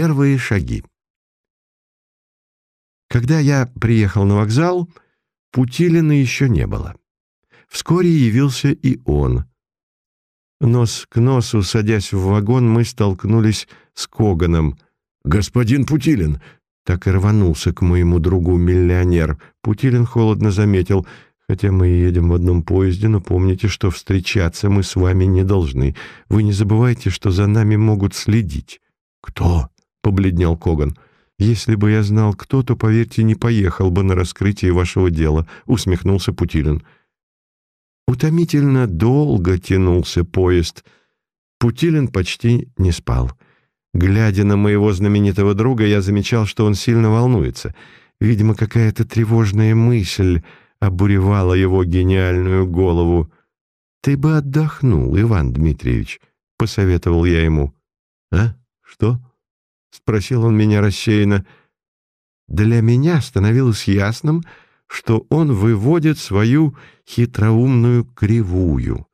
Первые шаги. Когда я приехал на вокзал, Путилина еще не было. Вскоре явился и он. Нос к носу, садясь в вагон, мы столкнулись с Коганом. «Господин Путилин!» Так и рванулся к моему другу миллионер. Путилин холодно заметил. «Хотя мы едем в одном поезде, но помните, что встречаться мы с вами не должны. Вы не забывайте, что за нами могут следить». «Кто?» — побледнел Коган. «Если бы я знал, кто, то, поверьте, не поехал бы на раскрытие вашего дела», — усмехнулся Путилин. Утомительно долго тянулся поезд. Путилин почти не спал. Глядя на моего знаменитого друга, я замечал, что он сильно волнуется. Видимо, какая-то тревожная мысль обуревала его гениальную голову. «Ты бы отдохнул, Иван Дмитриевич», — посоветовал я ему. «А? Что?» — спросил он меня рассеянно. Для меня становилось ясным, что он выводит свою хитроумную кривую.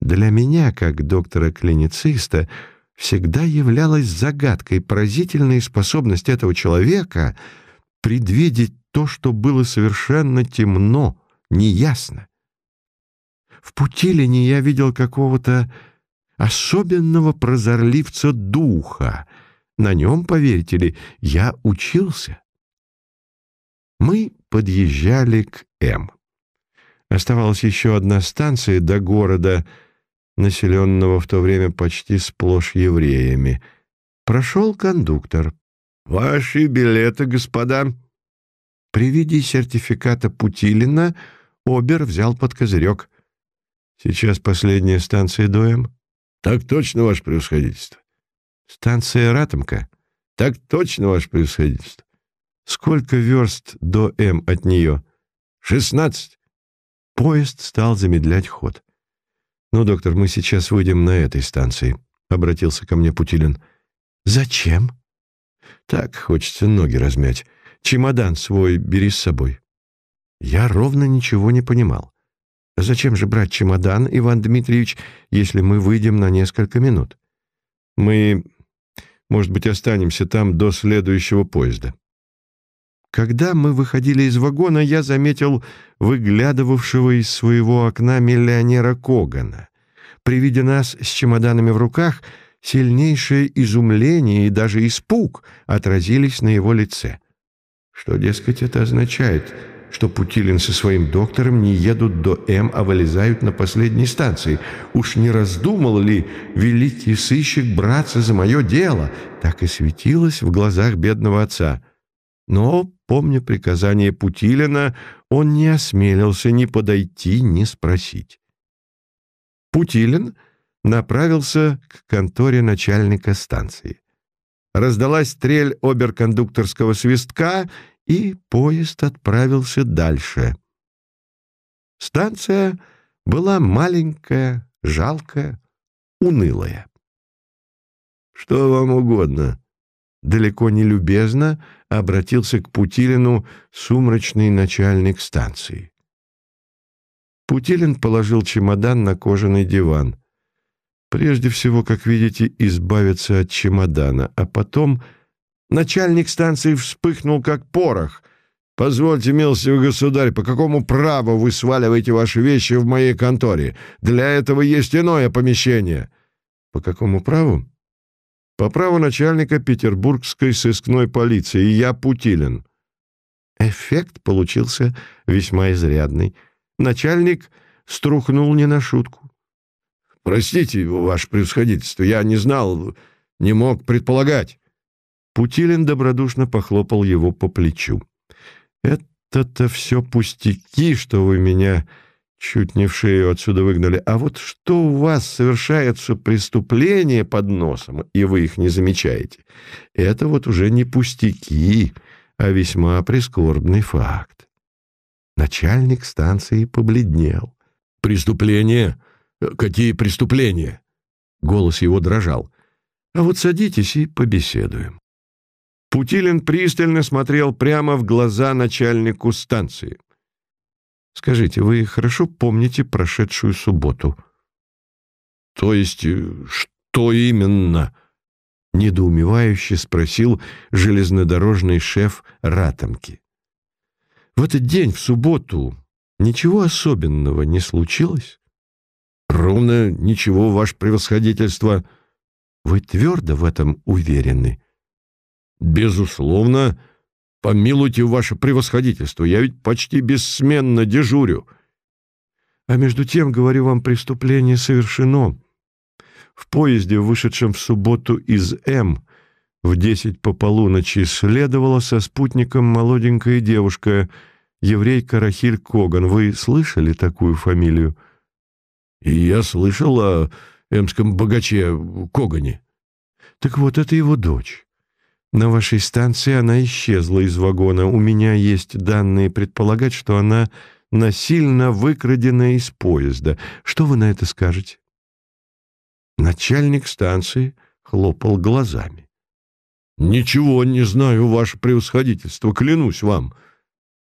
Для меня, как доктора-клинициста, всегда являлась загадкой поразительная способность этого человека предвидеть то, что было совершенно темно, неясно. В Путилине я видел какого-то особенного прозорливца духа. На нем, поверите ли, я учился. Мы подъезжали к М. Оставалась еще одна станция до города, населенного в то время почти сплошь евреями. Прошел кондуктор. «Ваши билеты, господа!» При виде сертификата Путилина Обер взял под козырек. «Сейчас последняя станция до М?» «Так точно, ваше превосходительство». «Станция Ратомка?» «Так точно, ваше превосходительство». Сколько верст до М от нее? Шестнадцать. Поезд стал замедлять ход. «Ну, доктор, мы сейчас выйдем на этой станции», — обратился ко мне Путилин. «Зачем?» «Так, хочется ноги размять. Чемодан свой бери с собой». Я ровно ничего не понимал. «Зачем же брать чемодан, Иван Дмитриевич, если мы выйдем на несколько минут? Мы, может быть, останемся там до следующего поезда». Когда мы выходили из вагона, я заметил выглядывавшего из своего окна миллионера Когана. При виде нас с чемоданами в руках сильнейшее изумление и даже испуг отразились на его лице. Что, дескать, это означает? Что Путилин со своим доктором не едут до М, а вылезают на последней станции. Уж не раздумал ли великий сыщик браться за мое дело? Так и светилось в глазах бедного отца. Но Помня приказание Путилина, он не осмелился ни подойти, ни спросить. Путилин направился к конторе начальника станции. Раздалась стрель оберкондукторского свистка, и поезд отправился дальше. Станция была маленькая, жалкая, унылая. «Что вам угодно?» далеко не любезно обратился к Путилину сумрачный начальник станции. Путилин положил чемодан на кожаный диван. Прежде всего, как видите, избавиться от чемодана, а потом начальник станции вспыхнул, как порох. «Позвольте, милостивый государь, по какому праву вы сваливаете ваши вещи в моей конторе? Для этого есть иное помещение». «По какому праву?» По праву начальника петербургской сыскной полиции, я Путилин. Эффект получился весьма изрядный. Начальник струхнул не на шутку. «Простите, ваше превосходительство, я не знал, не мог предполагать». Путилин добродушно похлопал его по плечу. «Это-то все пустяки, что вы меня Чуть не в шею отсюда выгнали. А вот что у вас совершается преступление под носом, и вы их не замечаете, это вот уже не пустяки, а весьма прискорбный факт. Начальник станции побледнел. «Преступление? Какие преступления?» Голос его дрожал. «А вот садитесь и побеседуем». Путилин пристально смотрел прямо в глаза начальнику станции. Скажите, вы хорошо помните прошедшую субботу? То есть, э, что именно? — недоумевающе спросил железнодорожный шеф Ратомки. «В этот день, в субботу, ничего особенного не случилось?» «Ровно ничего, ваше превосходительство». «Вы твердо в этом уверены?» «Безусловно. Помилуйте ваше превосходительство, я ведь почти бессменно дежурю». «А между тем, говорю вам, преступление совершено». В поезде, вышедшем в субботу из М, в десять по полуночи следовала со спутником молоденькая девушка, еврейка Рахиль Коган. Вы слышали такую фамилию? И я слышал о эмском богаче Когане. Так вот, это его дочь. На вашей станции она исчезла из вагона. У меня есть данные предполагать, что она насильно выкрадена из поезда. Что вы на это скажете? Начальник станции хлопал глазами. «Ничего не знаю, ваше превосходительство, клянусь вам».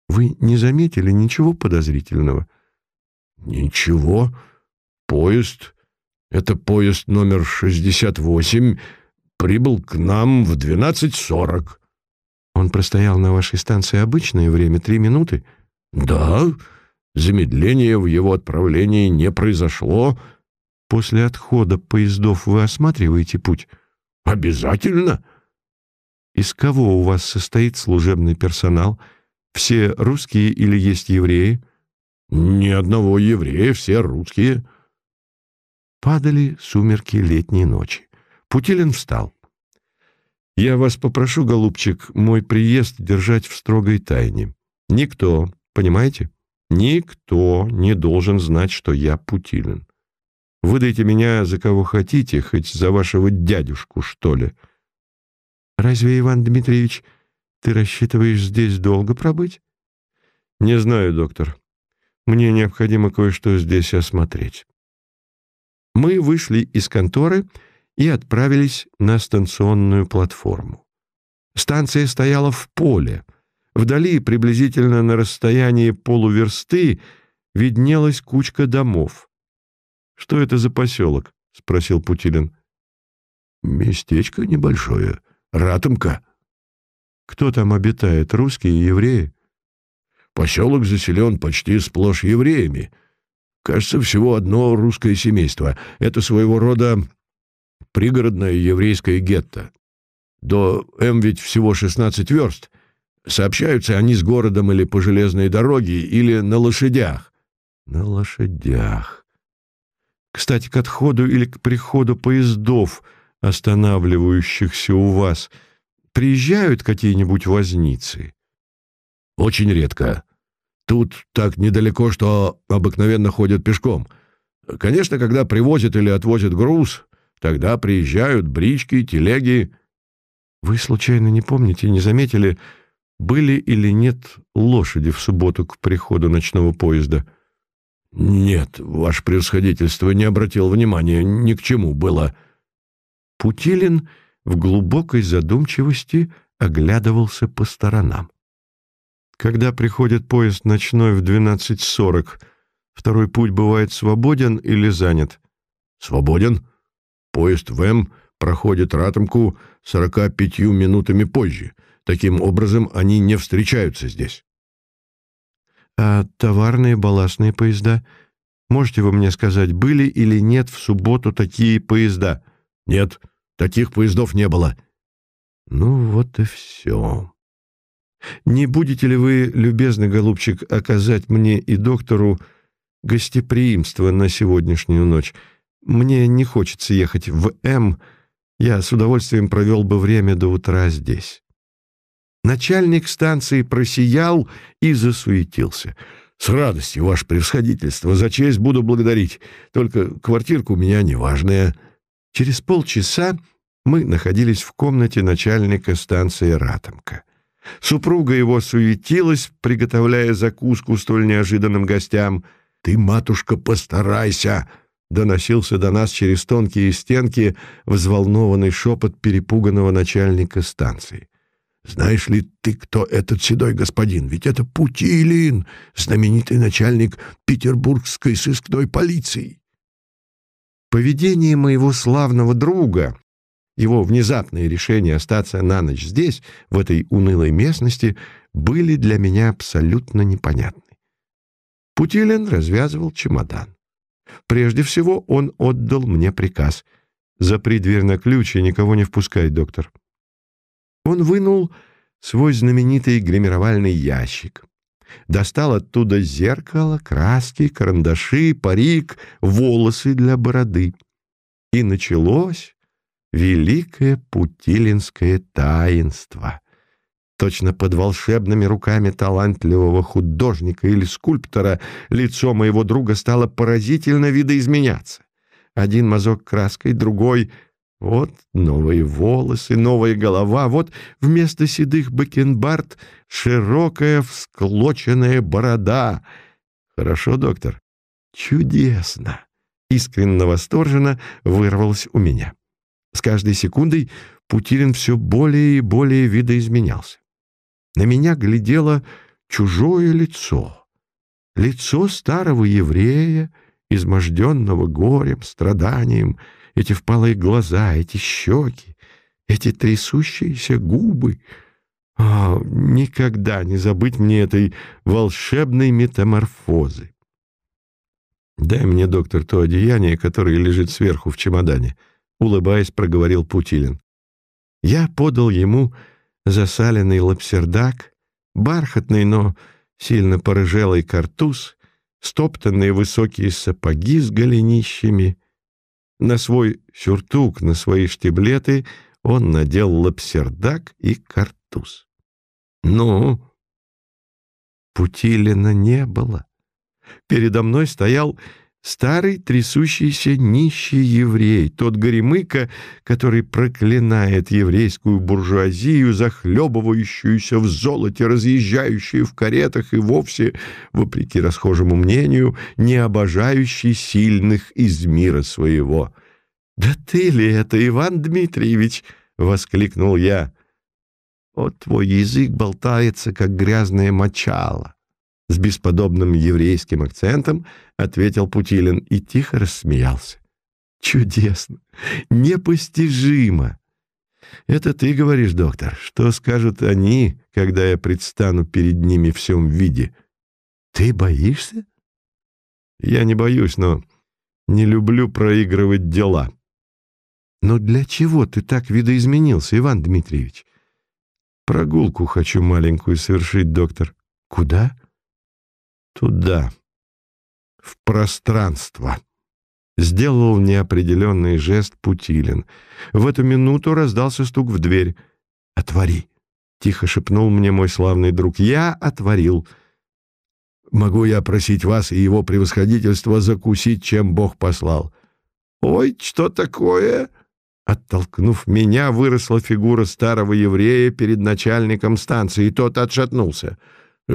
«Вы не заметили ничего подозрительного?» «Ничего. Поезд, это поезд номер 68, прибыл к нам в 12.40». «Он простоял на вашей станции обычное время, три минуты?» «Да, замедления в его отправлении не произошло». После отхода поездов вы осматриваете путь? Обязательно. Из кого у вас состоит служебный персонал? Все русские или есть евреи? Ни одного еврея, все русские. Падали сумерки летней ночи. Путилин встал. «Я вас попрошу, голубчик, мой приезд держать в строгой тайне. Никто, понимаете? Никто не должен знать, что я Путилин. Выдайте меня за кого хотите, хоть за вашего дядюшку, что ли. Разве, Иван Дмитриевич, ты рассчитываешь здесь долго пробыть? Не знаю, доктор. Мне необходимо кое-что здесь осмотреть. Мы вышли из конторы и отправились на станционную платформу. Станция стояла в поле. Вдали, приблизительно на расстоянии полуверсты, виднелась кучка домов. «Что это за поселок?» — спросил Путилин. «Местечко небольшое. Ратомка». «Кто там обитает, русские и евреи?» «Поселок заселен почти сплошь евреями. Кажется, всего одно русское семейство. Это своего рода пригородное еврейское гетто. До М ведь всего 16 верст. Сообщаются они с городом или по железной дороге, или на лошадях». «На лошадях», кстати, к отходу или к приходу поездов, останавливающихся у вас, приезжают какие-нибудь возницы? Очень редко. Тут так недалеко, что обыкновенно ходят пешком. Конечно, когда привозят или отвозят груз, тогда приезжают брички, телеги. Вы случайно не помните, не заметили, были или нет лошади в субботу к приходу ночного поезда? — «Нет, ваше превосходительство не обратил внимания, ни к чему было». Путилин в глубокой задумчивости оглядывался по сторонам. «Когда приходит поезд ночной в 12.40, второй путь бывает свободен или занят?» «Свободен. Поезд в М проходит Ратомку 45 минутами позже. Таким образом, они не встречаются здесь». А товарные балластные поезда? Можете вы мне сказать, были или нет в субботу такие поезда? Нет, таких поездов не было. Ну вот и все. Не будете ли вы, любезный голубчик, оказать мне и доктору гостеприимство на сегодняшнюю ночь? Мне не хочется ехать в М. Я с удовольствием провел бы время до утра здесь. Начальник станции просиял и засуетился. «С радостью, ваше превосходительство, за честь буду благодарить. Только квартирка у меня неважная». Через полчаса мы находились в комнате начальника станции Ратомка. Супруга его суетилась, приготовляя закуску столь неожиданным гостям. «Ты, матушка, постарайся!» — доносился до нас через тонкие стенки взволнованный шепот перепуганного начальника станции. Знаешь ли ты, кто этот седой господин? Ведь это Путилин, знаменитый начальник петербургской сыскной полиции. Поведение моего славного друга его внезапное решение остаться на ночь здесь, в этой унылой местности, были для меня абсолютно непонятны. Путилин развязывал чемодан. Прежде всего он отдал мне приказ «Запри дверь на ключ и никого не впускай, доктор». Он вынул свой знаменитый гримировальный ящик. Достал оттуда зеркало, краски, карандаши, парик, волосы для бороды. И началось великое путилинское таинство. Точно под волшебными руками талантливого художника или скульптора лицо моего друга стало поразительно видоизменяться. Один мазок краской, другой — вот новые волосы, новая голова, вот вместо седых бакенбард широкая всклоченная борода. Хорошо, доктор? Чудесно! Искренно восторженно вырвалось у меня. С каждой секундой Путилин все более и более видоизменялся. На меня глядело чужое лицо. Лицо старого еврея, изможденного горем, страданием, эти впалые глаза, эти щеки, эти трясущиеся губы. О, никогда не забыть мне этой волшебной метаморфозы. «Дай мне, доктор, то одеяние, которое лежит сверху в чемодане», — улыбаясь, проговорил Путилин. Я подал ему засаленный лапсердак, бархатный, но сильно порыжелый картуз, стоптанные высокие сапоги с голенищами. На свой сюртук, на свои штиблеты он надел лапсердак и картуз. Ну, Путилина не было. Передо мной стоял Старый трясущийся нищий еврей, тот горемыка, который проклинает еврейскую буржуазию, захлебывающуюся в золоте, разъезжающую в каретах и вовсе, вопреки расхожему мнению, не обожающий сильных из мира своего. «Да ты ли это, Иван Дмитриевич?» — воскликнул я. «Вот твой язык болтается, как грязное мочало». С бесподобным еврейским акцентом ответил Путилин и тихо рассмеялся. Чудесно! Непостижимо! Это ты говоришь, доктор. Что скажут они, когда я предстану перед ними в всем виде? Ты боишься? Я не боюсь, но не люблю проигрывать дела. Но для чего ты так видоизменился, Иван Дмитриевич? Прогулку хочу маленькую совершить, доктор. Куда? Туда. В пространство. Сделал неопределенный жест Путилин. В эту минуту раздался стук в дверь. «Отвори!» — тихо шепнул мне мой славный друг. «Я отворил!» «Могу я просить вас и его превосходительство закусить, чем Бог послал?» «Ой, что такое?» Оттолкнув меня, выросла фигура старого еврея перед начальником станции, и тот отшатнулся.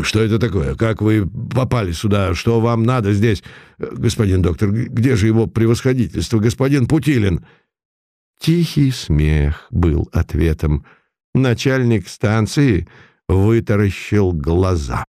«Что это такое? Как вы попали сюда? Что вам надо здесь? Господин доктор, где же его превосходительство, господин Путилин?» Тихий смех был ответом. Начальник станции вытаращил глаза.